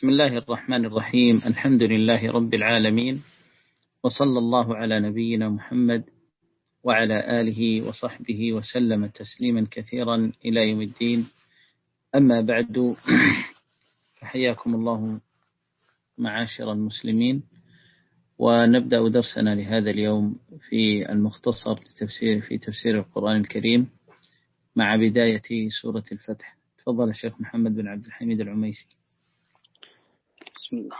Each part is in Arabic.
بسم الله الرحمن الرحيم. الحمد لله رب العالمين. وصلى الله على نبينا محمد وعلى آله وصحبه وسلم تسليما كثيرا إلى يوم الدين. أما بعد فحياكم الله معاشر المسلمين. ونبدأ درسنا لهذا اليوم في المختصر لتفسير في تفسير القرآن الكريم مع بداية سورة الفتح. تفضل الشيخ محمد بن عبد الحميد العميسي. بسم الله.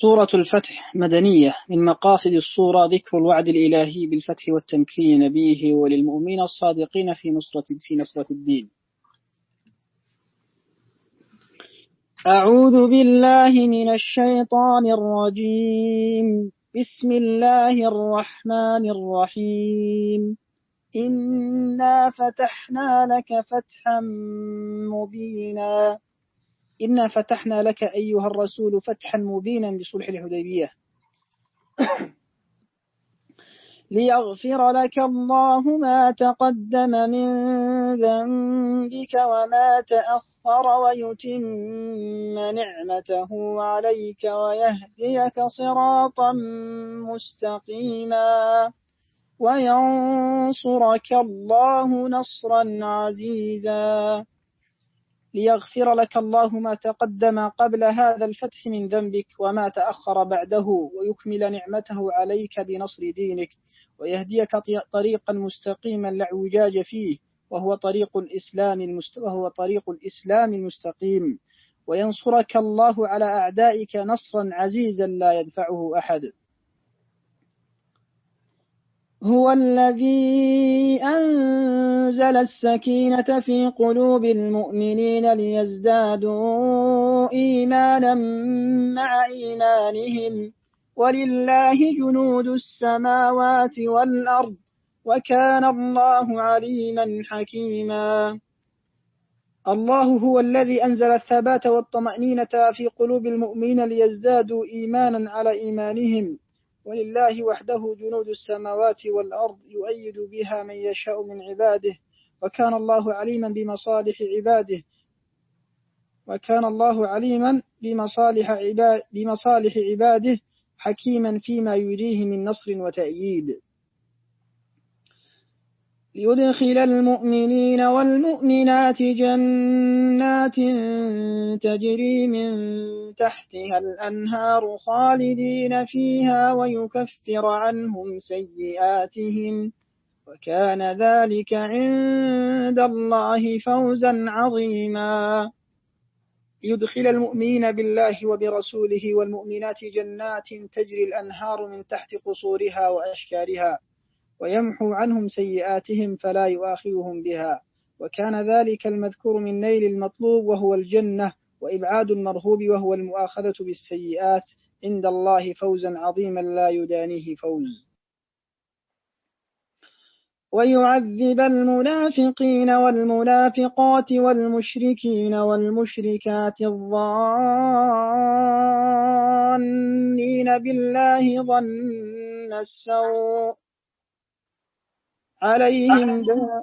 سورة الفتح مدنية. من مقاصد الصورة ذكر الوعد الإلهي بالفتح والتمكين نبيه وللمؤمنين الصادقين في نصرة في نصرة الدين. أعوذ بالله من الشيطان الرجيم. بسم الله الرحمن الرحيم. إنا فتحنا لك فتحا مبينا. إنا فتحنا لك أيها الرسول فتحا مبينا بصلح الحديبية. ليغفر لك الله ما تقدم من ذنبك وما تأخر ويتم نعمته عليك ويهديك صراطا مستقيما. وينصرك الله نصرا عزيزا. ليغفر لك الله ما تقدم قبل هذا الفتح من ذنبك وما تأخر بعده ويكمل نعمته عليك بنصر دينك ويهديك طريقا مستقيما لا فيه وهو طريق الإسلام المست... وهو طريق الإسلام المستقيم. وينصرك الله على أعدائك نصرا عزيزا لا يدفعه أحد. هو الذي أنزل السكينة في قلوب المؤمنين ليزدادوا إيمانا مع إيمانهم. ولله جنود السماوات والأرض وكان الله عليما حكيما. الله هو الذي أنزل الثبات والطمأنينة في قلوب المؤمنين ليزدادوا إيمانا على إيمانهم. ولله وحده جنود السماوات والأرض يؤيد بها من يشاء من عباده وكان الله عليما بمصالح عباده وكان الله عليما بمصالح, عباد بمصالح عباده حكيما فيما يريه من نصر وتأييد. ليدخل المؤمنين والمؤمنات جنات تجري من تحتها الأنهار خالدين فيها ويكفر عنهم سيئاتهم وكان ذلك عند الله فوزا عظيما. يدخل المؤمنين بالله وبرسوله والمؤمنات جنات تجري الأنهار من تحت قصورها وأشكارها ويمحو عنهم سيئاتهم فلا يؤاخذهم بها. وكان ذلك المذكور من نيل المطلوب وهو الجنة وإبعاد المرهوب وهو المؤاخذة بالسيئات. عند الله فوزا عظيما لا يدانيه فوز. ويعذب المنافقين والمنافقات والمشركين والمشركات الظانين بالله ظن السوء. عليهم دا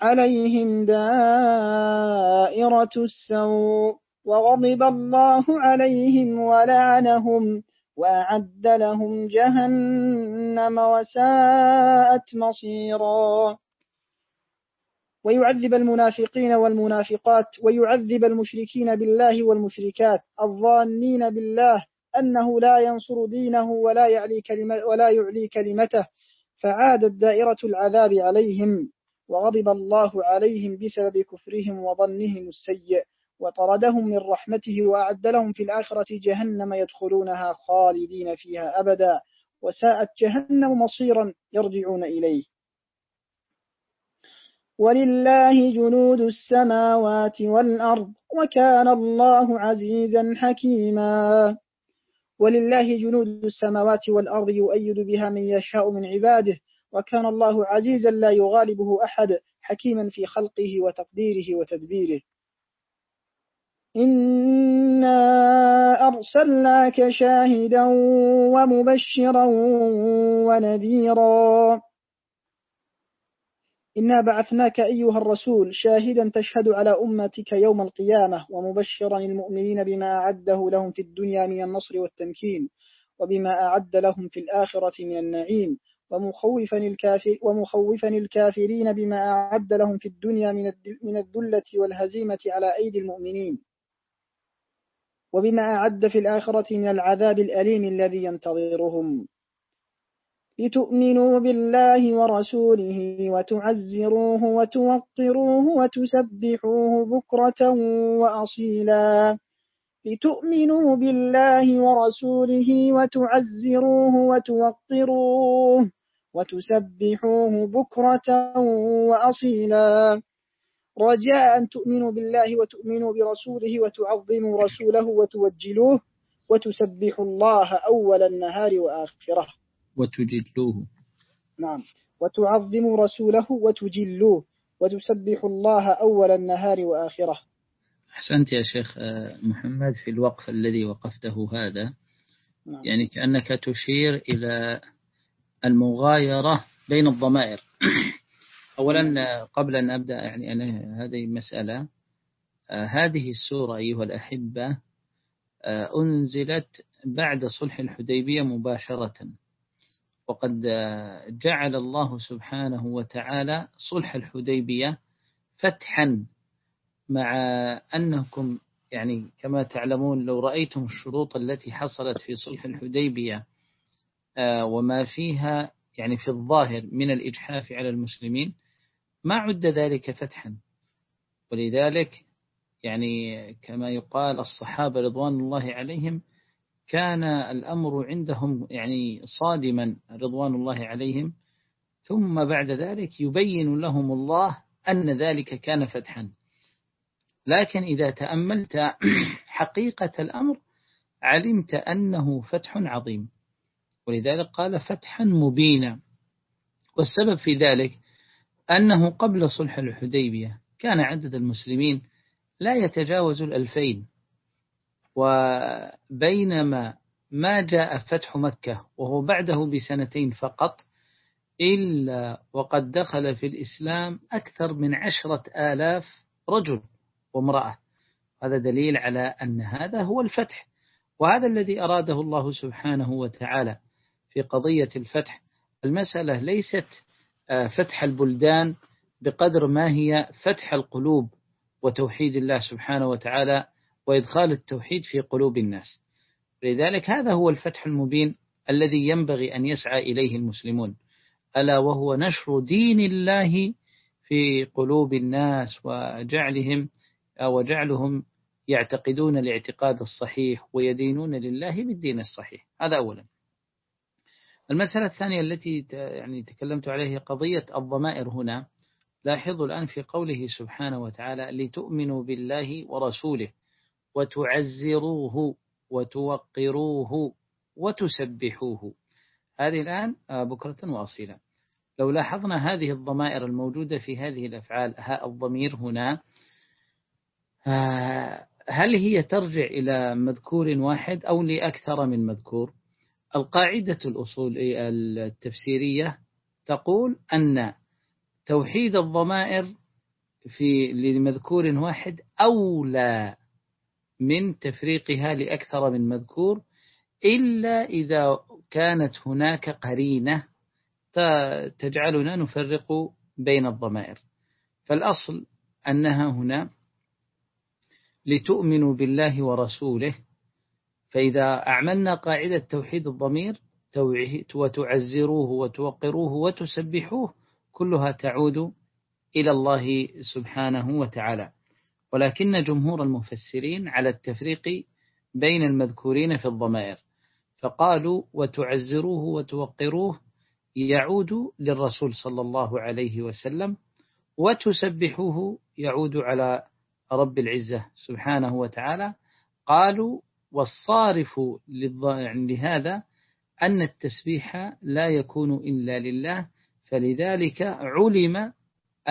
عليهم دائرة السوء وغضب الله عليهم ولعنهم وأعد لهم جهنم وساءت مصيرا. ويعذب المنافقين والمنافقات ويعذب المشركين بالله والمشركات الظانين بالله أنه لا ينصر دينه ولا يعلي, كلمة ولا يعلي كلمته. فعادت دائرة العذاب عليهم وغضب الله عليهم بسبب كفرهم وظنهم السيء وطردهم من رحمته وأعد لهم في الآخرة جهنم يدخلونها خالدين فيها أبدا وساءت جهنم مصيرا يرجعون إليه. ولله جنود السماوات والأرض وكان الله عزيزا حكيما. ولله جنود السماوات والأرض يؤيد بها من يشاء من عباده وكان الله عزيزا لا يغالبه أحد حكيما في خلقه وتقديره وتدبيره. إنا أرسلناك شاهدا ومبشرا ونذيرا. إنا بعثناك أيها الرسول شاهدا تشهد على أمتك يوم القيامة ومبشرا المؤمنين بما أعده لهم في الدنيا من النصر والتمكين وبما أعد لهم في الآخرة من النعيم ومخوفا, الكافر ومخوفا الكافرين بما أعد لهم في الدنيا من الذلة والهزيمة على أيدي المؤمنين وبما أعد في الآخرة من العذاب الأليم الذي ينتظرهم. لتؤمنوا بالله ورسوله وتعزروه وتوقروه وتسبحوه بكرة وأصيلا. لتؤمنوا بالله ورسوله وتعزروه وتوقروه وتسبحوه بكرة وأصيلا. رجاء أن تؤمنوا بالله وتؤمنوا برسوله وتعظموا رسوله وتوجلوه وتسبحوا الله أول النهار وآخره. وتجلوه. نعم. وتعظموا رسوله وتجلوه وتسبحوا الله أول النهار وآخره. أحسنت يا شيخ محمد في الوقف الذي وقفته هذا. نعم. يعني كأنك تشير إلى المغايرة بين الضمائر. أولا قبل أن أبدأ يعني أنا هذه مسألة هذه السورة أيها الأحبة أنزلت بعد صلح الحديبية مباشرة. وقد جعل الله سبحانه وتعالى صلح الحديبية فتحا مع أنكم يعني كما تعلمون لو رأيتم الشروط التي حصلت في صلح الحديبية وما فيها يعني في الظاهر من الإجحاف على المسلمين ما عد ذلك فتحا. ولذلك يعني كما يقال الصحابة رضوان الله عليهم كان الأمر عندهم يعني صادما رضوان الله عليهم. ثم بعد ذلك يبين لهم الله أن ذلك كان فتحا. لكن إذا تأملت حقيقة الأمر علمت أنه فتح عظيم. ولذلك قال فتحا مبينا. والسبب في ذلك أنه قبل صلح الحديبية كان عدد المسلمين لا يتجاوز الألفين. وبينما ما جاء فتح مكة وهو بعده بسنتين فقط إلا وقد دخل في الإسلام أكثر من عشرة آلاف رجل وامرأة. هذا دليل على أن هذا هو الفتح وهذا الذي أراده الله سبحانه وتعالى في قضية الفتح. المسألة ليست آه، فتح البلدان بقدر ما هي فتح القلوب وتوحيد الله سبحانه وتعالى وإدخال التوحيد في قلوب الناس. لذلك هذا هو الفتح المبين الذي ينبغي أن يسعى إليه المسلمون. ألا وهو نشر دين الله في قلوب الناس وجعلهم وجعلهم يعتقدون الاعتقاد الصحيح ويدينون لله بالدين الصحيح. هذا أولا. المسألة الثانية التي يعني تكلمت عليها قضية الضمائر هنا لاحظوا الآن في قوله سبحانه وتعالى لتؤمنوا بالله ورسوله. وتعزروه وتوقروه وتسبحوه. هذه الآن بكرة وأصيلا لو لاحظنا هذه الضمائر الموجودة في هذه الأفعال ها الضمير هنا هل هي ترجع إلى مذكور واحد أو لأكثر من مذكور؟ القاعدة الأصول التفسيرية تقول أن توحيد الضمائر في لمذكور واحد أولى من تفريقها لأكثر من مذكور إلا إذا كانت هناك قرينة تجعلنا نفرق بين الضمائر. فالأصل أنها هنا لتؤمنوا بالله ورسوله فإذا أعملنا قاعدة توحيد الضمير وتعزروه وتوقروه وتسبحوه كلها تعود إلى الله سبحانه وتعالى. ولكن جمهور المفسرين على التفريق بين المذكورين في الضمائر فقالوا وتعزروه وتوقروه يعود للرسول صلى الله عليه وسلم وتسبحوه يعود على رب العزة سبحانه وتعالى. قالوا والصارف يعني لهذا أن التسبيح لا يكون إلا لله فلذلك علم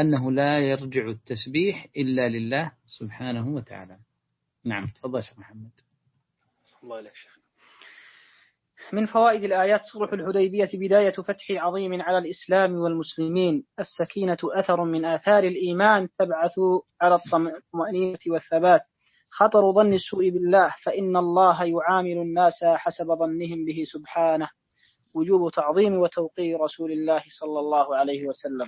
أنه لا يرجع التسبيح إلا لله سبحانه وتعالى. نعم تفضل شيخ محمد. الله عليك شيخ. من فوائد الآيات صلح الحديبية بداية فتح عظيم على الإسلام والمسلمين. السكينة أثر من آثار الإيمان تبعث على الطمأنينة والثبات. خطر ظن السوء بالله فإن الله يعامل الناس حسب ظنهم به سبحانه. وجوب تعظيم وتوقير رسول الله صلى الله عليه وسلم.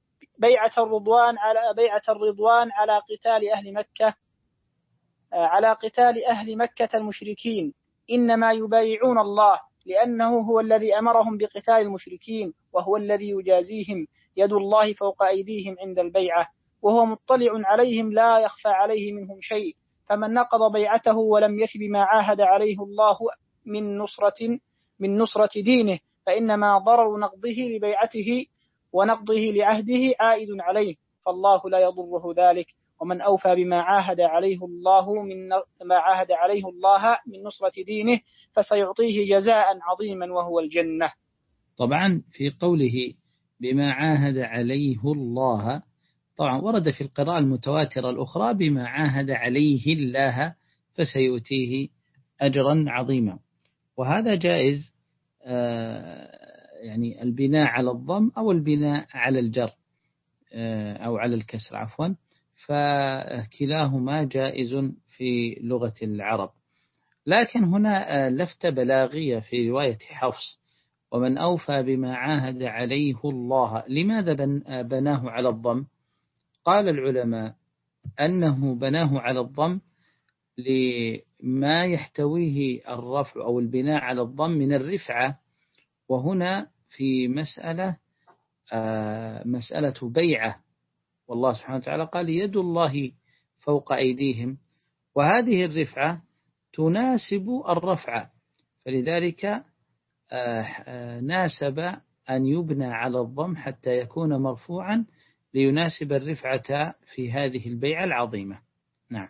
بيعة الرضوان على بيعة الرضوان على قتال أهل مكة على قتال أهل مكة المشركين. إنما يبايعون الله لأنه هو الذي أمرهم بقتال المشركين وهو الذي يجازيهم يد الله فوق أيديهم عند البيعة. وهو مطلع عليهم لا يخفى عليه منهم شيء. فمن نقض بيعته ولم يف بما عاهد عليه الله من نصرة من نصرة دينه فإنما ضرر نقضه لبيعته ونقضه لعهده عائد عليه فالله لا يضره ذلك. ومن أوفى بما عاهد عليه الله من ما عاهد عليه الله من نصرة دينه فسيعطيه جزاء عظيما وهو الجنة. طبعا في قوله بما عاهد عليه الله طبعا ورد في القراءة المتواترة الأخرى بما عاهد عليه الله فسيؤتيه أجرا عظيما. وهذا جائز آه، يعني البناء على الضم أو البناء على الجر آه، أو على الكسر عفوا. فكلاهما جائز في لغة العرب. لكن هنا آه، لفتة بلاغية في رواية حفص. ومن أوفى بما عاهد عليه الله. لماذا بناه على الضم؟ قال العلماء أنه بناه على الضم لما يحتويه الرفع أو البناء على الضم من الرفعة وهنا في مسألة آه، مسألة بيعة. والله سبحانه وتعالى قال يد الله فوق أيديهم. وهذه الرفعة تناسب الرفعة فلذلك آه، آه، ناسب أن يبنى على الضم حتى يكون مرفوعا ليناسب الرفعة في هذه البيعة العظيمة. نعم.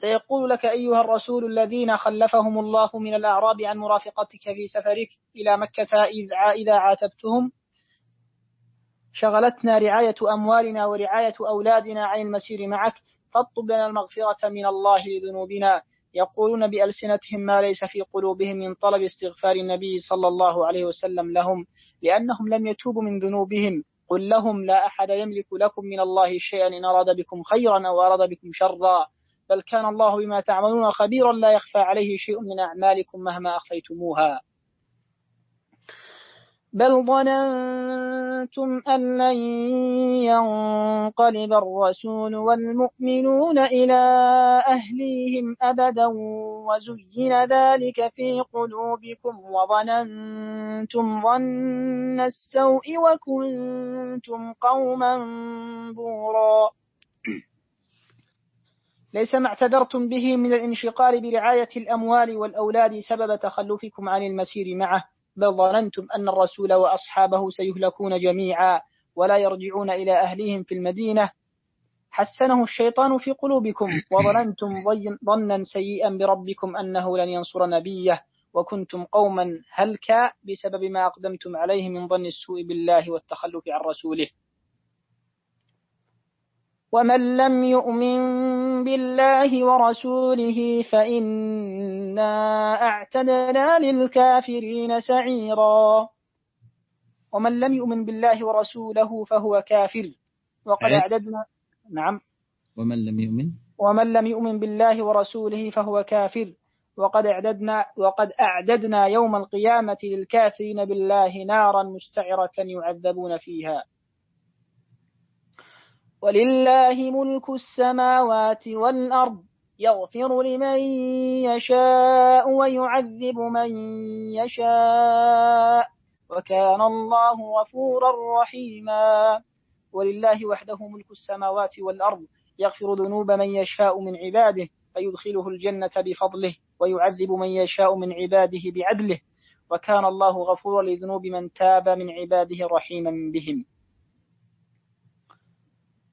سيقول لك أيها الرسول الذين خلفهم الله من الأعراب عن مرافقتك في سفرك إلى مكة إذا عاتبتهم شغلتنا رعاية أموالنا ورعاية أولادنا عن المسير معك فاطلب لنا المغفرة من الله لذنوبنا. يقولون بألسنتهم ما ليس في قلوبهم من طلب استغفار النبي صلى الله عليه وسلم لهم لأنهم لم يتوبوا من ذنوبهم. قل لهم لا أحد يملك لكم من الله شيئا إن أراد بكم خيرا أو أراد بكم شرا. بل كان الله بما تعملون خبيرا لا يخفى عليه شيء من أعمالكم مهما أخفيتموها. بل ظننتم أن لن ينقلب الرسول والمؤمنون إلى أهليهم أبدا وزين ذلك في قلوبكم وظننتم ظن السوء وكنتم قوما بورا. ليس ما اعتذرتم به من الانشقال برعاية الأموال والأولاد سبب تخلفكم عن المسير معه بل ظننتم أن الرسول وأصحابه سيهلكون جميعا ولا يرجعون إلى أهليهم في المدينة. حسنه الشيطان في قلوبكم وظننتم ظنا سيئا بربكم أنه لن ينصر نبيه وكنتم قوما هلكا بسبب ما أقدمتم عليه من ظن السوء بالله والتخلف عن رسوله. ومن لم يؤمن بالله ورسوله فإنا أعتدنا للكافرين سعيرا. ومن لم يؤمن بالله ورسوله فهو كافر. وقد أعددنا نعم. ومن لم يؤمن؟ ومن لم يؤمن بالله ورسوله فهو كافر. وقد أعددنا, وقد أعددنا يوم القيامة للكافرين بالله نارا مستعرة يعذبون فيها. ولله ملك السماوات والأرض يغفر لمن يشاء ويعذب من يشاء وكان الله غفورا رحيما. ولله وحده ملك السماوات والأرض يغفر ذنوب من يشاء من عباده فيدخله الجنة بفضله ويعذب من يشاء من عباده بعدله وكان الله غفورا لذنوب من تاب من عباده رحيما بهم.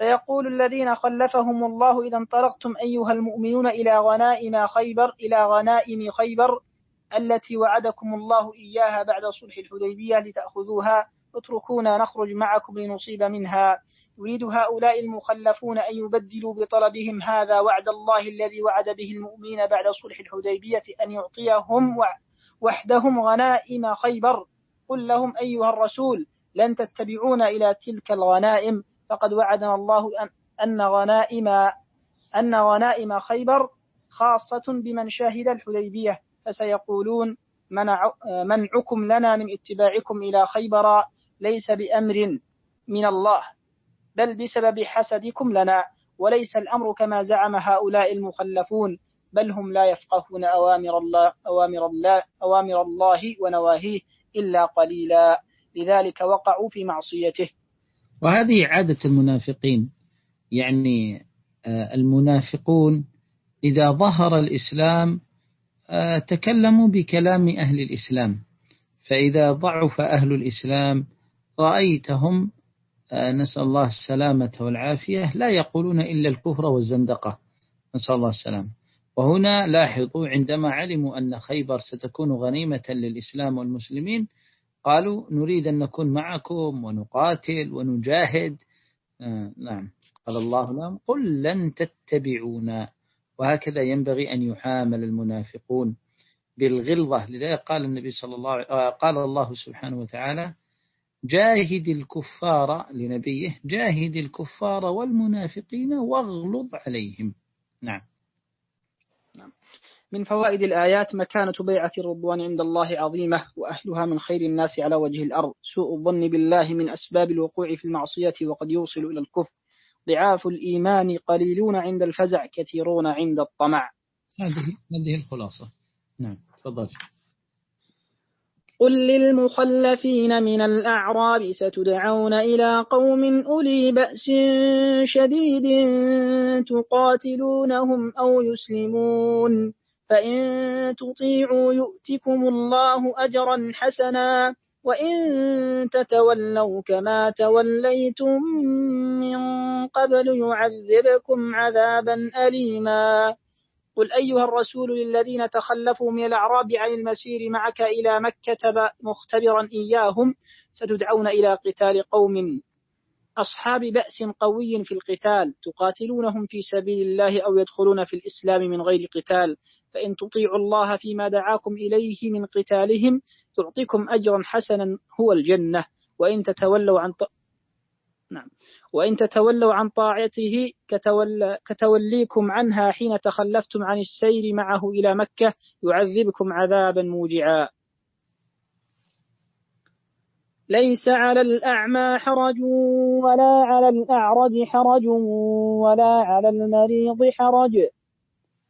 سيقول الذين خلفهم الله إذا انطلقتم أيها المؤمنون إلى غنائم خيبر إلى غنائم خيبر التي وعدكم الله إياها بعد صلح الحديبية لتأخذوها اتركونا نخرج معكم لنصيب منها. يريد هؤلاء المخلفون أن يبدلوا بطلبهم هذا وعد الله الذي وعد به المؤمنين بعد صلح الحديبية أن يعطيهم وحدهم غنائم خيبر. قل لهم أيها الرسول لن تتبعون إلى تلك الغنائم. فقد وعدنا الله أن غنائم أن غنائم خيبر خاصة بمن شاهد الحديبية فسيقولون منع منعكم لنا من اتباعكم إلى خيبر ليس بأمر من الله بل بسبب حسدكم لنا وليس الأمر كما زعم هؤلاء المخلفون بل هم لا يفقهون أوامر الله أوامر الله أوامر الله ونواهيه إلا قليلا لذلك وقعوا في معصيته. وهذه عادة المنافقين. يعني آه، المنافقون إذا ظهر الإسلام آه، تكلموا بكلام أهل الإسلام. فإذا ضعف أهل الإسلام رأيتهم آه، نسأل الله السلامة والعافية لا يقولون إلا الكفر والزندقة. نسأل الله السلامة وهنا لاحظوا عندما علموا أن خيبر ستكون غنيمة للإسلام والمسلمين قالوا نريد أن نكون معكم ونقاتل ونجاهد. آه نعم. قال الله لهم قل لن تتبعونا. وهكذا ينبغي أن يحامل المنافقون بالغلظة. لذلك قال النبي صلى الله عليه آه، قال الله سبحانه وتعالى جاهد الكفار لنبيه جاهد الكفار والمنافقين واغلظ عليهم. نعم. نعم من فوائد الآيات مكانة بيعة الرضوان عند الله عظيمة وأهلها من خير الناس على وجه الأرض. سوء الظن بالله من أسباب الوقوع في المعصية وقد يوصل إلى الكفر. ضعاف الإيمان قليلون عند الفزع كثيرون عند الطمع. هذه هذه الخلاصة. نعم تفضل. قل للمخلفين من الأعراب ستدعون إلى قوم أولي بأس شديد تقاتلونهم أو يسلمون. فإن تطيعوا يؤتكم الله أجرا حسنا وإن تتولوا كما توليتم من قبل يعذبكم عذابا أليما. قل أيها الرسول للذين تخلفوا من الأعراب عن المسير معك إلى مكة مختبرا إياهم ستدعون إلى قتال قوم. أصحاب بأس قوي في القتال تقاتلونهم في سبيل الله أو يدخلون في الإسلام من غير قتال فإن تطيعوا الله فيما دعاكم إليه من قتالهم يعطيكم أجرا حسنا هو الجنة. وإن تتولوا عن نعم. وإن تتولوا عن طاعته كتول كتوليكم عنها حين تخلفتم عن السير معه إلى مكة يعذبكم عذابا موجعا. ليس على الأعمى حرج ولا على الأعرج حرج ولا على المريض حرج.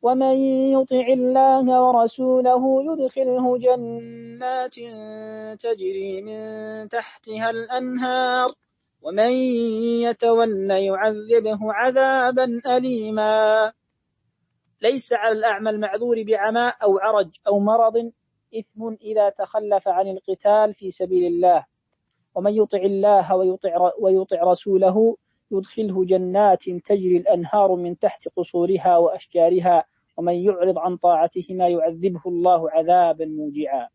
ومن يطع الله ورسوله يدخله جنات تجري من تحتها الأنهار. ومن يتولى يعذبه عذابا أليما. ليس على الأعمى المعذور بعماء أو عرج أو مرض إثم إذا تخلف عن القتال في سبيل الله. ومن يطع الله ويطع, ويطع رسوله يدخله جنات تجري الأنهار من تحت قصورها وأشجارها ومن يعرض عن طاعتهما يعذبه الله عذابا موجعا.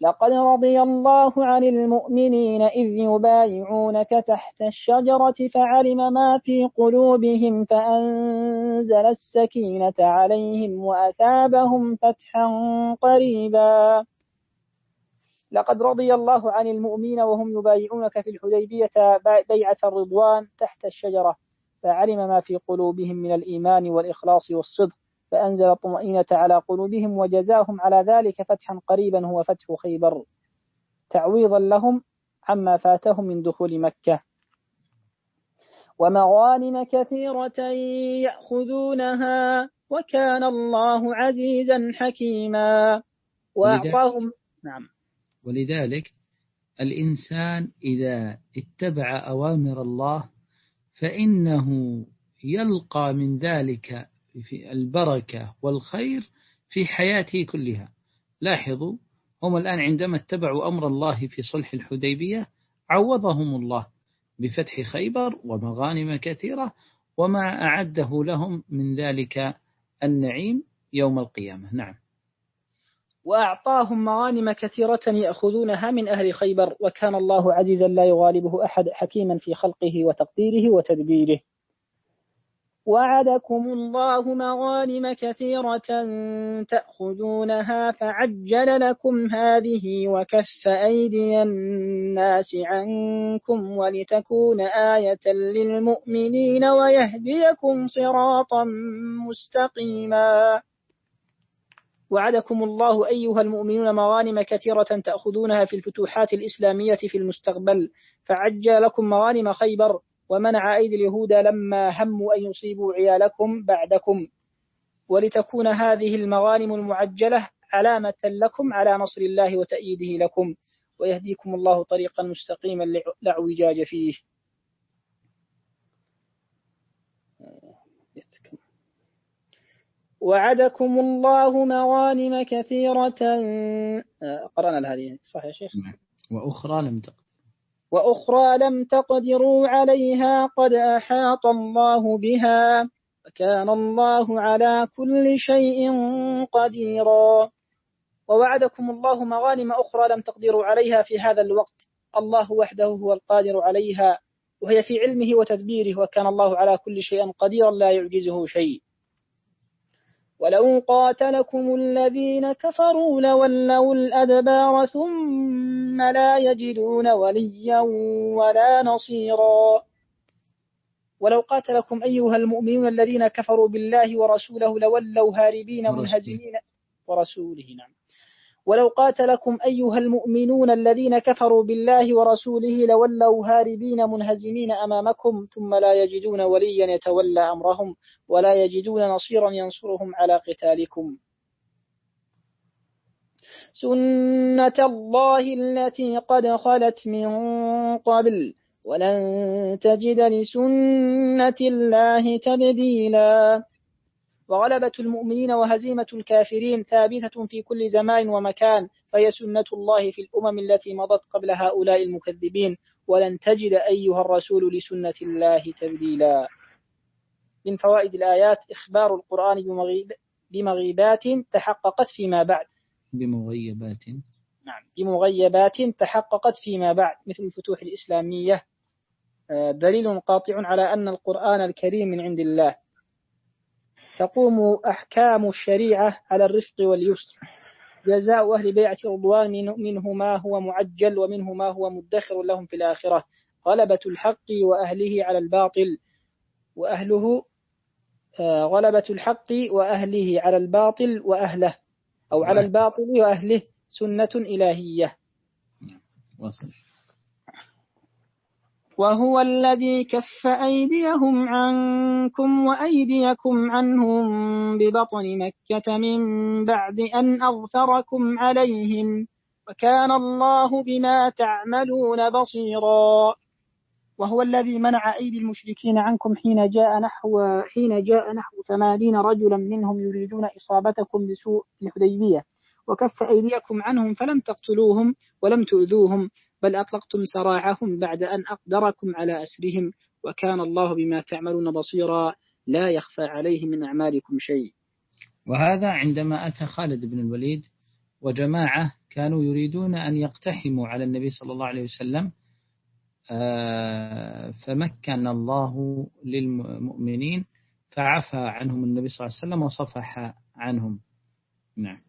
لقد رضي الله عن المؤمنين إذ يبايعونك تحت الشجرة فعلم ما في قلوبهم فأنزل السكينة عليهم وأثابهم فتحا قريبا. لقد رضي الله عن المؤمنين وهم يبايعونك في الحديبية بيعة الرضوان تحت الشجرة فعلم ما في قلوبهم من الإيمان والإخلاص والصدق فأنزل الطمأنينة على قلوبهم وجزاهم على ذلك فتحا قريبا هو فتح خيبر. تعويضا لهم عما فاتهم من دخول مكة. ومغانم كثيرة يأخذونها وكان الله عزيزا حكيما. وأعطاهم نعم. ولذلك الإنسان إذا اتبع أوامر الله فإنه يلقى من ذلك في البركة والخير في حياته كلها. لاحظوا هم الآن عندما اتبعوا أمر الله في صلح الحديبية عوضهم الله بفتح خيبر ومغانم كثيرة وما أعده لهم من ذلك النعيم يوم القيامة. نعم. وأعطاهم مغانم كثيرة يأخذونها من أهل خيبر وكان الله عزيزا لا يغالبه أحد حكيما في خلقه وتقديره وتدبيره. وعدكم الله مغانم كثيرة تأخذونها فعجل لكم هذه وكف أيدي الناس عنكم ولتكون آية للمؤمنين ويهديكم صراطا مستقيما. وعدكم الله أيها المؤمنون مغانم كثيرة تأخذونها في الفتوحات الإسلامية في المستقبل. فعجل لكم مغانم خيبر ومنع أيدي اليهود لما هموا أن يصيبوا عيالكم بعدكم. ولتكون هذه المغانم المعجلة علامة لكم على نصر الله وتأييده لكم. ويهديكم الله طريقا مستقيما لا اعوجاج فيه. وعدكم الله مغانم كثيرة. قرأنا هذه صح يا شيخ؟ نعم. وأخرى لم تقدر. وأخرى لم تقدروا عليها قد أحاط الله بها وكان الله على كل شيء قديرا. ووعدكم الله مغانم أخرى لم تقدروا عليها في هذا الوقت. الله وحده هو القادر عليها. وهي في علمه وتدبيره وكان الله على كل شيء قديرا لا يعجزه شيء. ولو قاتلكم الذين كفروا لولوا الأدبار ثم لا يجدون وليا ولا نصيرا. ولو قاتلكم أيها المؤمنون الذين كفروا بالله ورسوله لولوا هاربين منهزمين ورسوله نعم. ولو قاتلكم أيها المؤمنون الذين كفروا بالله ورسوله لولوا هاربين منهزمين أمامكم ثم لا يجدون وليا يتولى أمرهم ولا يجدون نصيرا ينصرهم على قتالكم. سنة الله التي قد خلت من قبل ولن تجد لسنة الله تبديلا. وغلبة المؤمنين وهزيمة الكافرين ثابتة في كل زمان ومكان فهي سنة الله في الأمم التي مضت قبل هؤلاء المكذبين. ولن تجد أيها الرسول لسنة الله تبديلا. من فوائد الآيات إخبار القرآن بمغيب بمغيبات تحققت فيما بعد. بمغيبات. نعم بمغيبات تحققت فيما بعد مثل الفتوح الإسلامية. آه، دليل قاطع على أن القرآن الكريم من عند الله. تقوم أحكام الشريعة على الرفق واليسر. جزاء أهل بيعة رضوان منه ما هو معجل ومنه ما هو مدخر لهم في الآخرة. غلبة الحق وأهله على الباطل. وأهله آه، غلبة الحق وأهله على الباطل وأهله. أو على الباطل وأهله سنة إلهية. وصل وهو الذي كف أيديهم عنكم وأيديكم عنهم ببطن مكة من بعد أن أغفركم عليهم وكان الله بما تعملون بصيرا. وهو الذي منع أيدي المشركين عنكم حين جاء نحو حين جاء نحو ثمانين رجلا منهم يريدون إصابتكم بسوء الحديبية. وكف أيديكم عنهم فلم تقتلوهم ولم تؤذوهم. بل أطلقتم سراعهم بعد أن أقدركم على أسرهم وكان الله بما تعملون بصيرا لا يخفى عليه من أعمالكم شيء. وهذا عندما أتى خالد بن الوليد وجماعة كانوا يريدون أن يقتحموا على النبي صلى الله عليه وسلم آه، فمكن الله للمؤمنين فعفى عنهم النبي صلى الله عليه وسلم وصفح عنهم. نعم.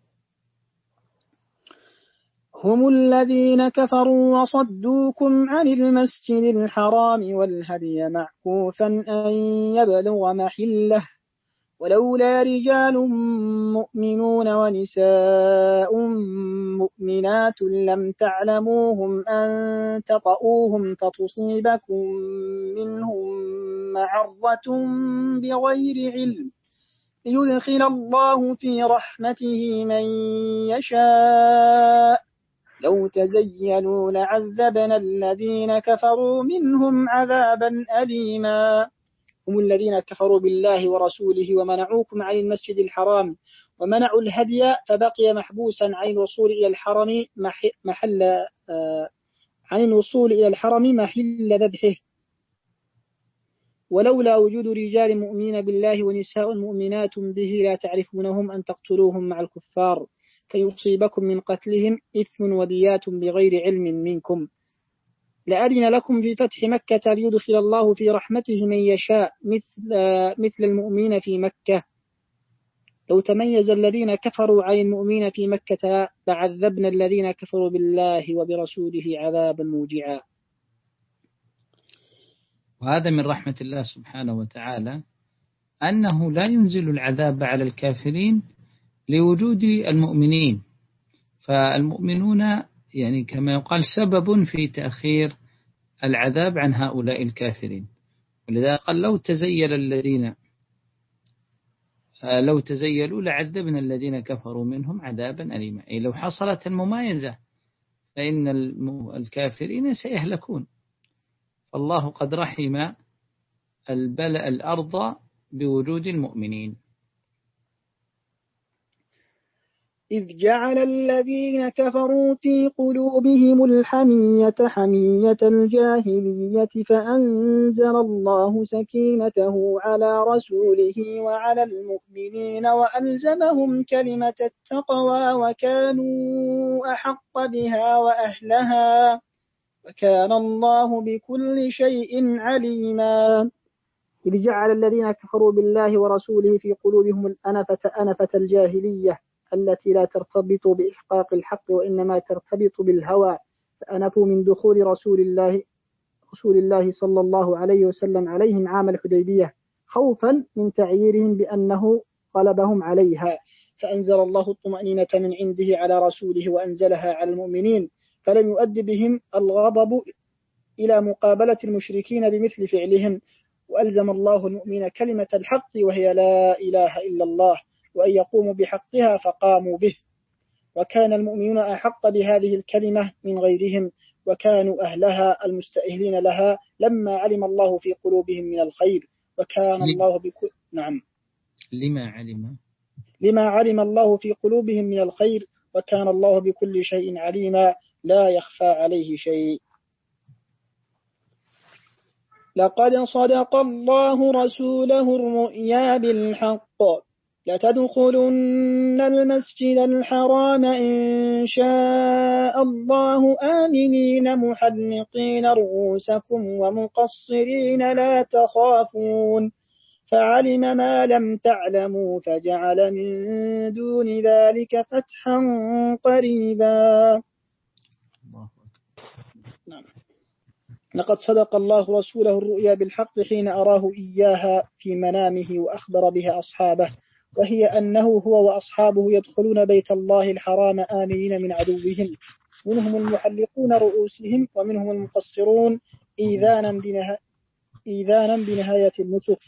هم الذين كفروا وصدوكم عن المسجد الحرام والهدي معكوفا أن يبلغ محلة. ولولا رجال مؤمنون ونساء مؤمنات لم تعلموهم أن تطؤوهم فتصيبكم منهم معرة بغير علم. ليدخل الله في رحمته من يشاء. لو تزينوا لعذبنا الذين كفروا منهم عذابا أليما. هم الذين كفروا بالله ورسوله ومنعوكم عن المسجد الحرام ومنعوا الهدي فبقي محبوسا عن الوصول إلى الحرم محل آه، عن الوصول إلى الحرم محل ذبحه. ولولا وجود رجال مؤمنين بالله ونساء مؤمنات به لا تعرفونهم أن تقتلوهم مع الكفار. فيصيبكم من قتلهم إثم وديات بغير علم منكم. لأذن لكم في فتح مكة ليدخل الله في رحمته من يشاء مثل, مثل المؤمنين في مكة. لو تميز الذين كفروا عن المؤمنين في مكة لعذبنا الذين كفروا بالله وبرسوله عذابا موجعا. وهذا من رحمة الله سبحانه وتعالى أنه لا ينزل العذاب على الكافرين لوجود المؤمنين. فالمؤمنون يعني كما يقال سبب في تأخير العذاب عن هؤلاء الكافرين. ولذا قال لو تزيل الذين لو تزيلوا لعذبنا الذين كفروا منهم عذابا أليما. أي لو حصلت الممايزة فإن الكافرين سيهلكون. فالله قد رحم البلأ الأرض بوجود المؤمنين. إذ جعل الذين كفروا في قلوبهم الحمية حمية الجاهلية فأنزل الله سكينته على رسوله وعلى المؤمنين وألزمهم كلمة التقوى وكانوا أحق بها وأهلها وكان الله بكل شيء عليما. إذ جعل الذين كفروا بالله ورسوله في قلوبهم الأنفة أنفة الجاهلية التي لا ترتبط بإحقاق الحق وإنما ترتبط بالهوى فأنفوا من دخول رسول الله رسول الله صلى الله عليه وسلم عليهم عام الحديبية خوفا من تعييرهم بأنه غلبهم عليها. فأنزل الله الطمأنينة من عنده على رسوله وأنزلها على المؤمنين فلم يؤد بهم الغضب إلى مقابلة المشركين بمثل فعلهم. وألزم الله المؤمن كلمة الحق وهي لا إله إلا الله. وأن يقوموا بحقها فقاموا به. وكان المؤمنون أحق بهذه الكلمة من غيرهم وكانوا أهلها المستأهلين لها لما علم الله في قلوبهم من الخير. وكان الله بكل نعم. لما علم؟ لما علم الله في قلوبهم من الخير وكان الله بكل شيء عليما لا يخفى عليه شيء. لقد صدق الله رسوله الرؤيا بالحق. لتدخلن المسجد الحرام إن شاء الله آمنين محلقين رؤوسكم ومقصرين لا تخافون فعلم ما لم تعلموا فجعل من دون ذلك فتحا قريبا. لقد صدق الله رسوله الرؤيا بالحق حين أراه إياها في منامه وأخبر بها أصحابه وهي أنه هو وأصحابه يدخلون بيت الله الحرام آمنين من عدوهم. منهم المحلقون رؤوسهم ومنهم المقصرون إيذانا, بنها إيذانا بنهاية النسك.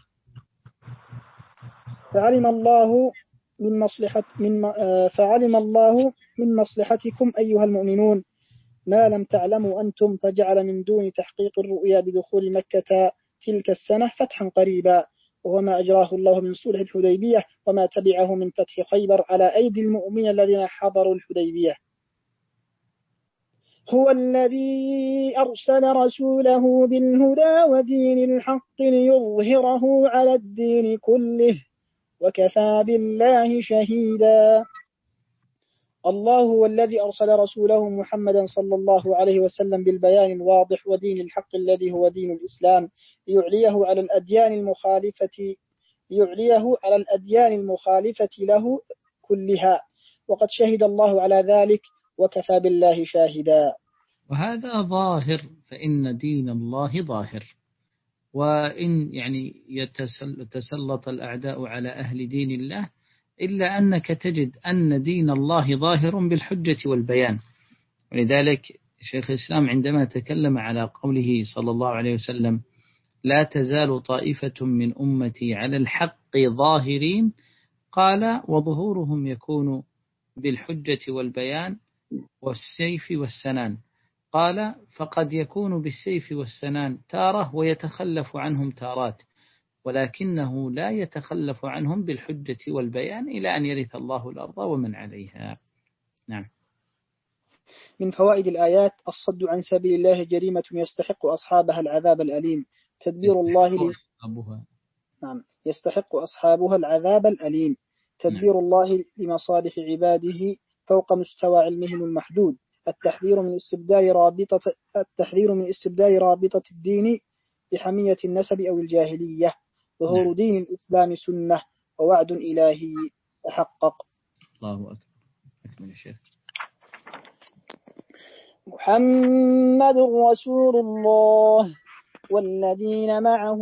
فعلم الله من مصلحة من فعلم الله من مصلحتكم أيها المؤمنون. ما لم تعلموا أنتم فجعل من دون تحقيق الرؤيا بدخول مكة تلك السنة فتحا قريبا. وهو ما أجراه الله من صلح الحديبية وما تبعه من فتح خيبر على أيدي المؤمنين الذين حضروا الحديبية. هو الذي أرسل رسوله بالهدى ودين الحق ليظهره على الدين كله وكفى بالله شهيدا. الله هو الذي أرسل رسوله محمدا صلى الله عليه وسلم بالبيان الواضح ودين الحق الذي هو دين الإسلام ليعليه على الأديان المخالفة ليعليه على الأديان المخالفة له كلها. وقد شهد الله على ذلك وكفى بالله شاهدا. وهذا ظاهر فإن دين الله ظاهر. وإن يعني يتسلط الأعداء على أهل دين الله إلا أنك تجد أن دين الله ظاهر بالحجة والبيان. ولذلك شيخ الإسلام عندما تكلم على قوله صلى الله عليه وسلم لا تزال طائفة من أمتي على الحق ظاهرين قال وظهورهم يكون بالحجة والبيان والسيف والسنان قال فقد يكون بالسيف والسنان تارة ويتخلف عنهم تارات ولكنه لا يتخلف عنهم بالحجة والبيان إلى أن يرث الله الأرض ومن عليها. نعم. من فوائد الآيات الصد عن سبيل الله جريمة يستحق أصحابها العذاب الأليم. تدبير الله أصحابها. نعم. يستحق أصحابها العذاب الأليم. تدبير نعم. الله لمصالح عباده فوق مستوى علمهم المحدود. التحذير من استبدال رابطة التحذير من استبدال رابطة الدين بحمية النسب أو الجاهلية. ظهور نعم. دين الإسلام سنة ووعد إلهي تحقق الله أكبر. أكمل الشيخ محمد رسول الله والذين معه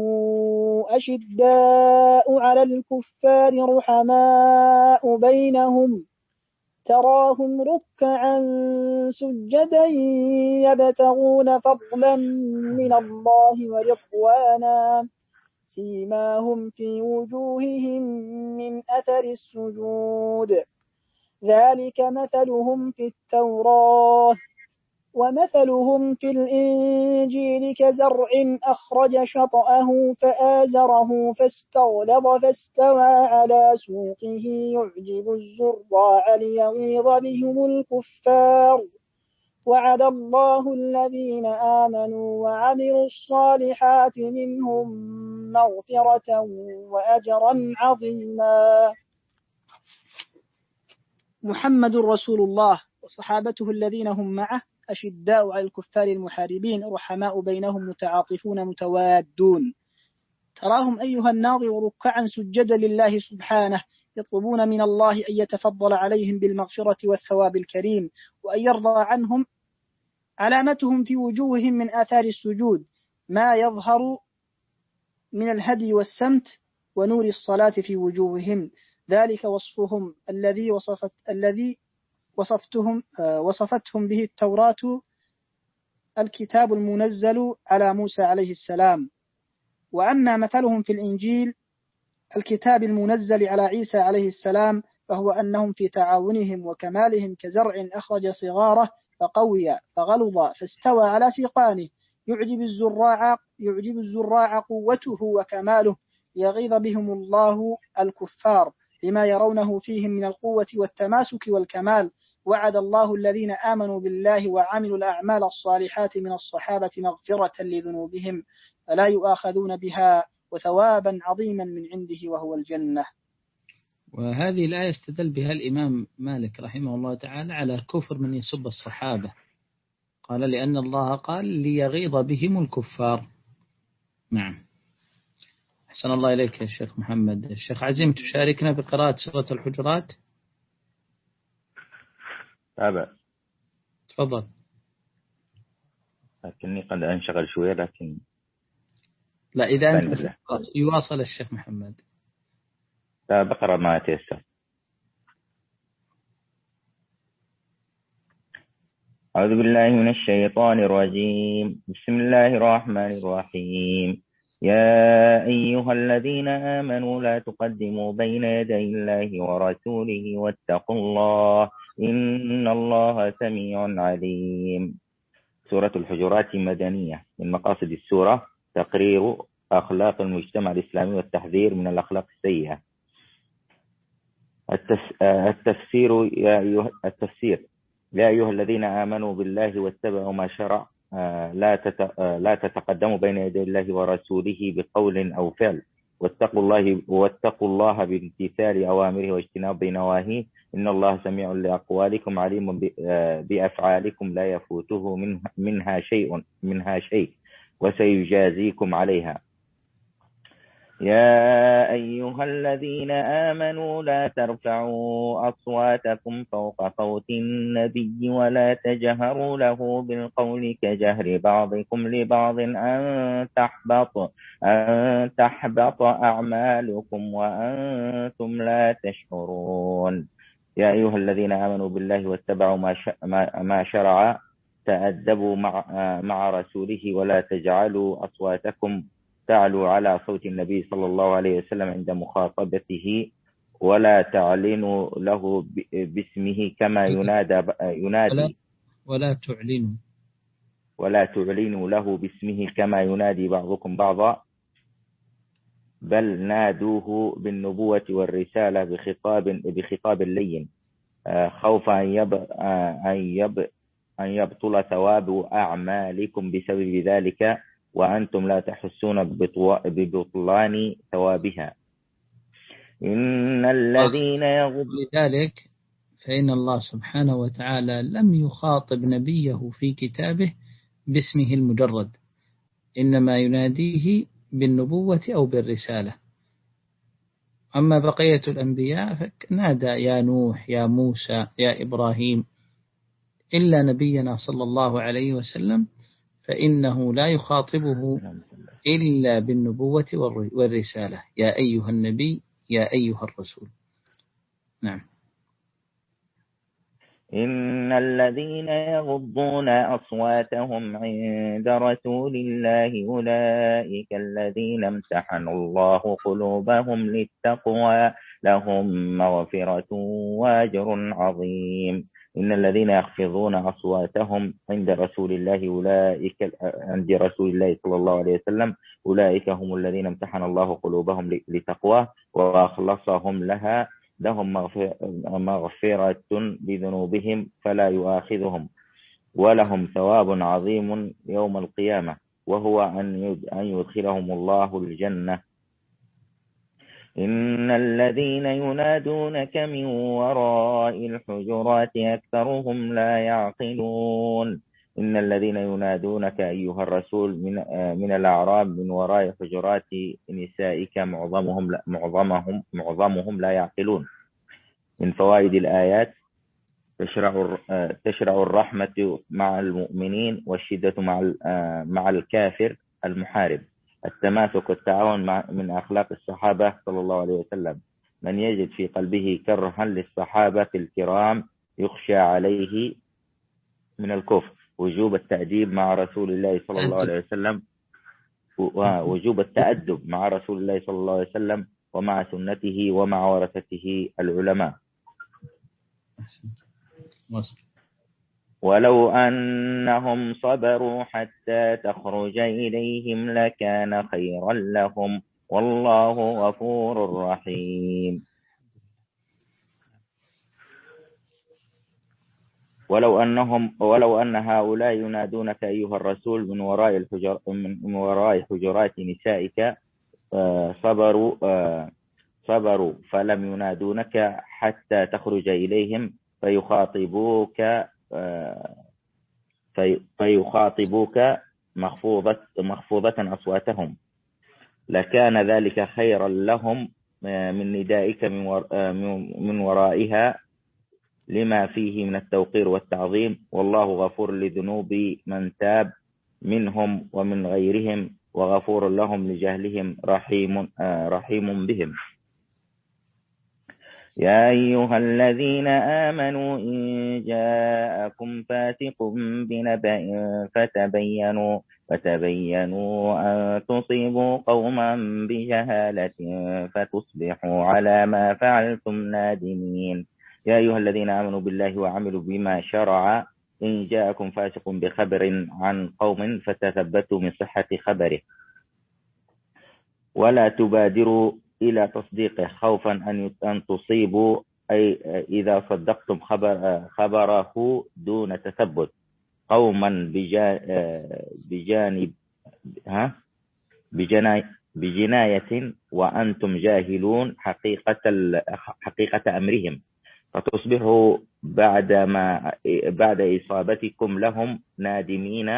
أشداء على الكفار رحماء بينهم تراهم ركعا سجدا يبتغون فضلا من الله ورضوانا. سيماهم في وجوههم من أثر السجود. ذلك مثلهم في التوراة ومثلهم في الإنجيل كزرع أخرج شطأه فآزره فاستغلظ فاستوى على سوقه يعجب الزراع ليغيظ بهم الكفار. وعد الله الذين آمنوا وعملوا الصالحات منهم مغفرة وأجرا عظيما. محمد رسول الله وصحابته الذين هم معه أشداء على الكفار المحاربين رحماء بينهم متعاطفون متوادون. تراهم أيها الناظر ركعا سجدا لله سبحانه يطلبون من الله أن يتفضل عليهم بالمغفرة والثواب الكريم وأن يرضى عنهم علامتهم في وجوههم من آثار السجود ما يظهر من الهدي والسمت ونور الصلاة في وجوههم. ذلك وصفهم الذي وصفت الذي وصفتهم آه، وصفتهم به التوراة الكتاب المنزل على موسى عليه السلام. وأما مثلهم في الإنجيل الكتاب المنزل على عيسى عليه السلام فهو أنهم في تعاونهم وكمالهم كزرع أخرج صغاره فقوي فغلظ فاستوى على سيقانه. يعجب الزراع يعجب الزراع قوته وكماله. يغيظ بهم الله الكفار لما يرونه فيهم من القوة والتماسك والكمال. وعد الله الذين آمنوا بالله وعملوا الأعمال الصالحات من الصحابة مغفرة لذنوبهم. فلا يؤاخذون بها وثوابا عظيما من عنده وهو الجنة. وهذه الآية استدل بها الإمام مالك رحمه الله تعالى على كفر من يسب الصحابة. قال لأن الله قال ليغيظ بهم الكفار. نعم. أحسن الله إليك يا شيخ محمد. الشيخ عزيم تشاركنا بقراءة سورة الحجرات؟ لا تفضل. لكني قد أنشغل شوية لكن لا إذا أنت يواصل الشيخ محمد. بقرأ ما يتيسر أعوذ بالله من الشيطان الرجيم. بسم الله الرحمن الرحيم. يا أيها الذين آمنوا لا تقدموا بين يدي الله ورسوله واتقوا الله إن الله سميع عليم. سورة الحجرات مدنية. من مقاصد السورة تقرير أخلاق المجتمع الإسلامي والتحذير من الأخلاق السيئة. التفسير يا أيها التفسير. يا أيها الذين آمنوا بالله واتبعوا ما شرع آه، لا آه، لا تتقدموا بين يدي الله ورسوله بقول أو فعل. واتقوا الله واتقوا الله بامتثال أوامره واجتناب نواهيه. إن الله سميع لأقوالكم عليم آه، بأفعالكم لا يفوته منها شيء منها شيء وسيجازيكم عليها. يا أيها الذين آمنوا لا ترفعوا أصواتكم فوق صوت النبي ولا تجهروا له بالقول كجهر بعضكم لبعض أن تحبط أن تحبط أعمالكم وأنتم لا تشعرون. يا أيها الذين آمنوا بالله واتبعوا ما شرع تأدبوا مع مع رسوله ولا تجعلوا أصواتكم تعلو على صوت النبي صلى الله عليه وسلم عند مخاطبته ولا تعلنوا له باسمه كما ينادى ينادي. ولا, ولا تعلنوا. ولا تعلنوا له باسمه كما ينادي بعضكم بعضا. بل نادوه بالنبوة والرسالة بخطاب بخطاب لين. آه، خوفا أن يب أن يب أن يبطل ثواب أعمالكم بسبب ذلك. وأنتم لا تحسون ببطلان ثوابها. إن الذين يغض لذلك فإن الله سبحانه وتعالى لم يخاطب نبيه في كتابه باسمه المجرد إنما يناديه بالنبوة أو بالرسالة. أما بقية الأنبياء فنادى يا نوح يا موسى يا إبراهيم إلا نبينا صلى الله عليه وسلم فإنه لا يخاطبه إلا بالنبوة والرسالة. يا أيها النبي يا أيها الرسول. نعم. إن الذين يغضون أصواتهم عند رسول الله أولئك الذين امتحنوا الله قلوبهم للتقوى لهم مغفرة وأجر عظيم. إن الذين يخفضون أصواتهم عند رسول الله أولئك عند رسول الله صلى الله عليه وسلم أولئك هم الذين امتحن الله قلوبهم لتقواه وأخلصهم لها. لهم مغفرة بذنوبهم فلا يؤاخذهم ولهم ثواب عظيم يوم القيامة وهو أن يدخلهم الله الجنة. إن الذين ينادونك من وراء الحجرات أكثرهم لا يعقلون. إن الذين ينادونك أيها الرسول من من الأعراب من وراء حجرات نسائك معظمهم معظمهم معظمهم لا يعقلون. من فوائد الآيات تشرع تشرع الرحمة مع المؤمنين والشدة مع مع الكافر المحارب. التماسك والتعاون مع من أخلاق الصحابة صلى الله عليه وسلم. من يجد في قلبه كرها للصحابة الكرام يخشى عليه من الكفر. وجوب التأديب مع رسول الله صلى الله عليه وسلم. ووجوب التأدب مع رسول الله صلى الله عليه وسلم ومع سنته ومع ورثته العلماء. ولو أنهم صبروا حتى تخرج إليهم لكان خيرا لهم. والله غفور رحيم. ولو أنهم ولو أن هؤلاء ينادونك أيها الرسول من وراء الحجر من وراء حجرات نسائك آه، صبروا آه، صبروا فلم ينادونك حتى تخرج إليهم فيخاطبوك فيخاطبوك مخفوضة, مخفوضة أصواتهم. لكان ذلك خيرا لهم من ندائك من ورائها لما فيه من التوقير والتعظيم. والله غفور لذنوب من تاب منهم ومن غيرهم وغفور لهم لجهلهم رحيم رحيم بهم. يا أيها الذين آمنوا إن جاءكم فاتق بنبأ فتبينوا فتبينوا أن تصيبوا قوما بجهالة فتصبحوا على ما فعلتم نادمين. يا أيها الذين آمنوا بالله وعملوا بما شرع إن جاءكم فاسق بخبر عن قوم فتثبتوا من صحة خبره. ولا تبادروا إلى تصديقه خوفا أن تصيبوا أي إذا صدقتم خبر خبره دون تثبت. قوما بجانب ها؟ بجناية وأنتم جاهلون حقيقة حقيقة أمرهم. فتصبحوا بعد ما بعد إصابتكم لهم نادمين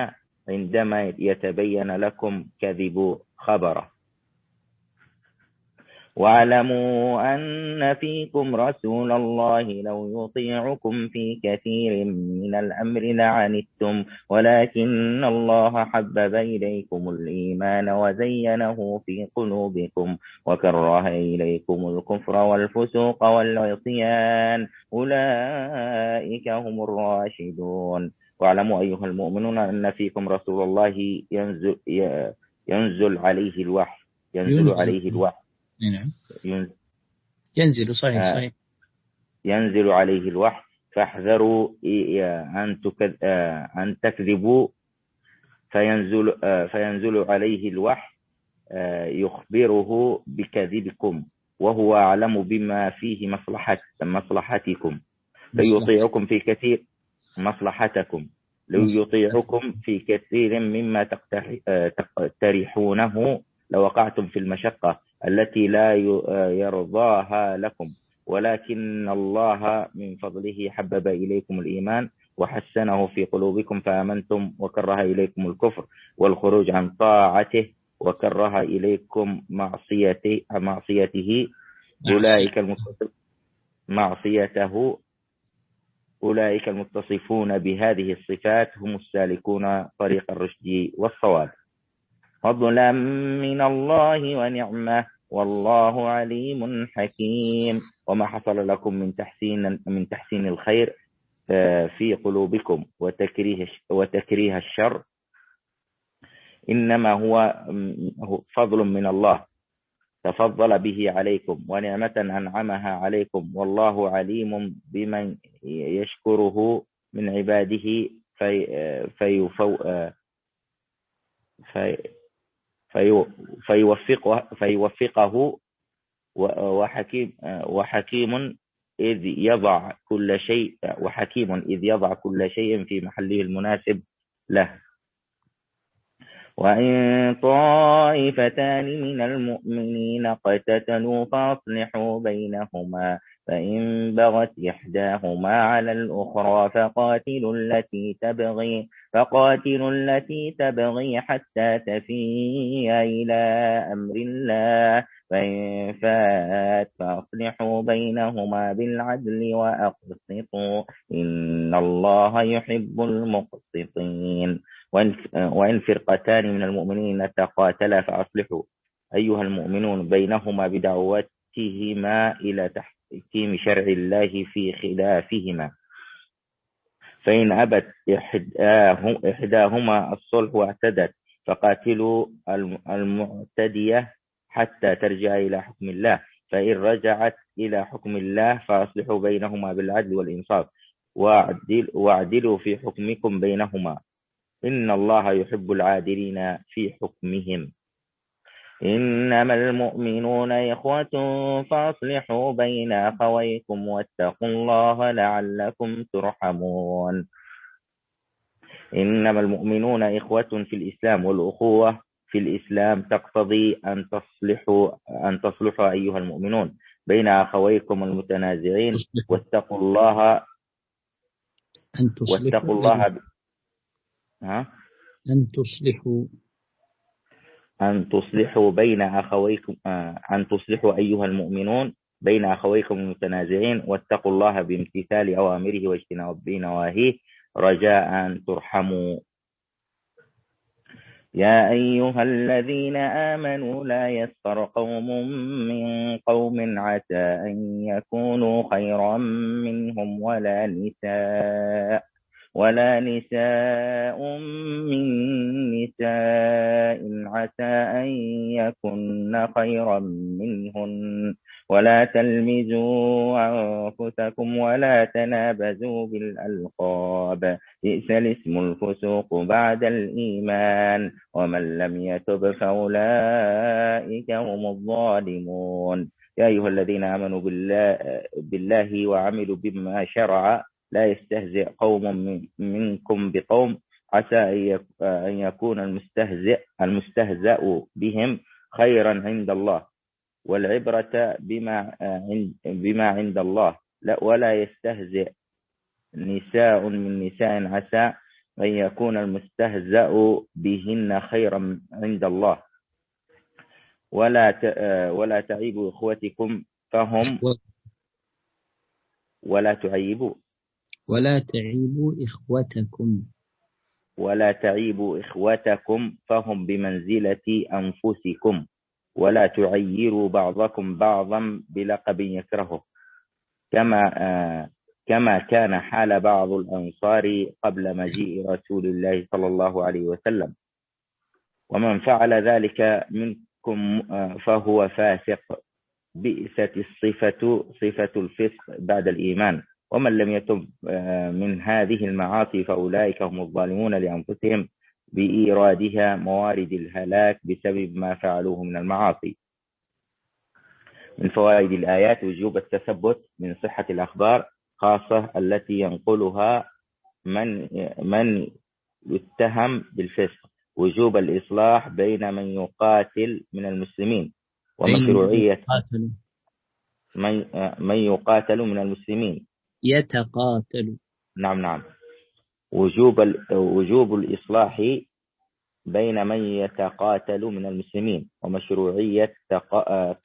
عندما يتبين لكم كذب خبره. واعلموا أن فيكم رسول الله لو يطيعكم في كثير من الأمر لعنتم ولكن الله حبب إليكم الإيمان وزينه في قلوبكم وكره إليكم الكفر والفسوق والعصيان. أولئك هم الراشدون. واعلموا أيها المؤمنون أن فيكم رسول الله ينزل, ينزل عليه الوحي ينزل عليه الوحي. نعم. ينزل صحيح آه، صحيح. ينزل عليه الوحي فاحذروا أن آه، أن تكذبوا. فينزل آه، فينزل عليه الوحي يخبره بكذبكم وهو أعلم بما فيه مصلحة مصلحتكم. فيطيعكم في كثير مصلحتكم. ليطيعكم في كثير مما تقترحونه لوقعتم في المشقة التي لا يرضاها لكم. ولكن الله من فضله حبب إليكم الإيمان وحسنه في قلوبكم فآمنتم وكره إليكم الكفر والخروج عن طاعته وكره إليكم معصيته معصيته. أولئك المتصف معصيته. أولئك المتصفون بهذه الصفات هم السالكون طريق الرشد والصواب. فضلا من الله ونعمة. والله عليم حكيم. وما حصل لكم من تحسين من تحسين الخير آه، في قلوبكم وتكريه وتكريه الشر. إنما هو فضل من الله. تفضل به عليكم ونعمة أنعمها عليكم. والله عليم بمن يشكره من عباده في فيفو آه، في فيوفقه, فيوفقه وحكيم وحكيم إذ يضع كل شيء وحكيم إذ يضع كل شيء في محله المناسب له. وإن طائفتان من المؤمنين اقتتلوا فأصلحوا بينهما فإن بغت إحداهما على الأخرى فقاتلوا التي تبغي فقاتلوا التي تبغي حتى تفيء إلى أمر الله. فإن فات فأصلحوا بينهما بالعدل وأقسطوا. إن الله يحب المقسطين. وإن فرقتان من المؤمنين تقاتلا فأصلحوا. أيها المؤمنون بينهما بدعوتهما إلى تحكيم شرع الله في خلافهما. فإن أبت إحداهما الصلح واعتدت فقاتلوا المعتدية حتى ترجع إلى حكم الله. فإن رجعت إلى حكم الله فأصلحوا بينهما بالعدل والإنصاف. واعدلوا في حكمكم بينهما. إن الله يحب العادلين في حكمهم. إنما المؤمنون إخوة فأصلحوا بين أخويكم واتقوا الله لعلكم ترحمون. إنما المؤمنون إخوة في الإسلام والأخوة في الإسلام تقتضي أن تصلحوا أن تصلحوا أيها المؤمنون بين أخويكم المتنازعين واتقوا الله أن واتقوا الله ها؟ أن تصلحوا أن تصلحوا بين أخويكم آه، أن تصلحوا أيها المؤمنون بين أخويكم المتنازعين واتقوا الله بامتثال أوامره واجتناب نواهيه. رجاء أن ترحموا. يا أيها الذين آمنوا لا يسخر قوم من قوم عسى أن يكونوا خيرا منهم ولا نساء. ولا نساء من نساء عسى أن يكن خيرا منهن. ولا تلمزوا أنفسكم ولا تنابزوا بالألقاب. بئس الاسم الفسوق بعد الإيمان. ومن لم يتب فأولئك هم الظالمون. يا أيها الذين آمنوا بالله, بالله وعملوا بما شرع لا يستهزئ قوم منكم بقوم. عسى أن يكون المستهزئ المستهزأ بهم خيرا عند الله والعبرة بما بما عند الله. لا ولا يستهزئ نساء من نساء. عسى أن يكون المستهزأ بهن خيرا عند الله. ولا ولا تعيبوا إخوتكم فهم ولا تعيبوا. ولا تعيبوا إخوتكم. ولا تعيبوا إخوتكم فهم بمنزلة أنفسكم. ولا تعيروا بعضكم بعضا بلقب يكرهه. كما كما كان حال بعض الأنصار قبل مجيء رسول الله صلى الله عليه وسلم. ومن فعل ذلك منكم فهو فاسق. بئست الصفة صفة الفسق بعد الإيمان. ومن لم يتب من هذه المعاصي فأولئك هم الظالمون لأنفسهم بإيرادها موارد الهلاك بسبب ما فعلوه من المعاصي. من فوائد الآيات وجوب التثبت من صحة الأخبار خاصة التي ينقلها من من يتهم بالفسق وجوب الإصلاح بين من يقاتل من المسلمين ومشروعية من من يقاتل من المسلمين. يتقاتل. نعم نعم. وجوب وجوب الإصلاح بين من يتقاتل من المسلمين ومشروعية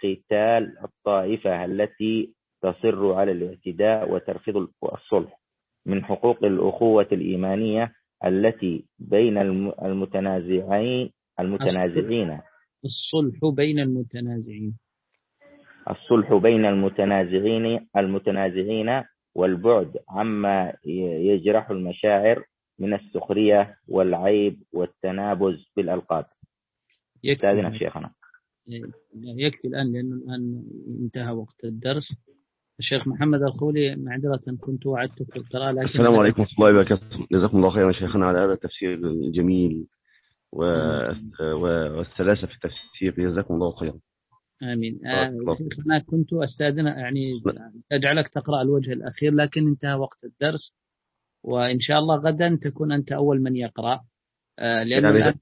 قتال الطائفة التي تصر على الاعتداء وترفض الصلح من حقوق الأخوة الإيمانية التي بين المتنازعين المتنازعين. الصلح بين المتنازعين. الصلح بين المتنازعين المتنازعين والبعد عما يجرح المشاعر من السخرية والعيب والتنابز بالألقاب. يكفي شيخنا. يكفي الآن لأنه الآن انتهى وقت الدرس. الشيخ محمد الخولي معذرة كنت وعدتك بالقراءة لكن السلام عليكم ورحمة الله وبركاته. جزاكم الله خيرا شيخنا على هذا التفسير الجميل. والسلاسة في التفسير. جزاكم الله خيرا. آمين. أنا كنت أستاذن يعني أجعلك تقرأ الوجه الأخير لكن انتهى وقت الدرس وإن شاء الله غدا تكون أنت أول من يقرأ. لأنه يعني, الآن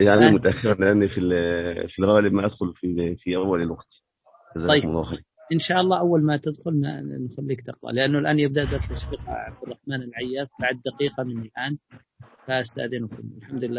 يعني متأخر لأني في في الغالب ما أدخل في في أول الوقت. طيب. إن شاء الله أول ما تدخل نخليك تقرأ لأنه الآن يبدأ درس الشيخ عبد الرحمن العياف بعد دقيقة من الآن. فأستأذنكم. الحمد لله.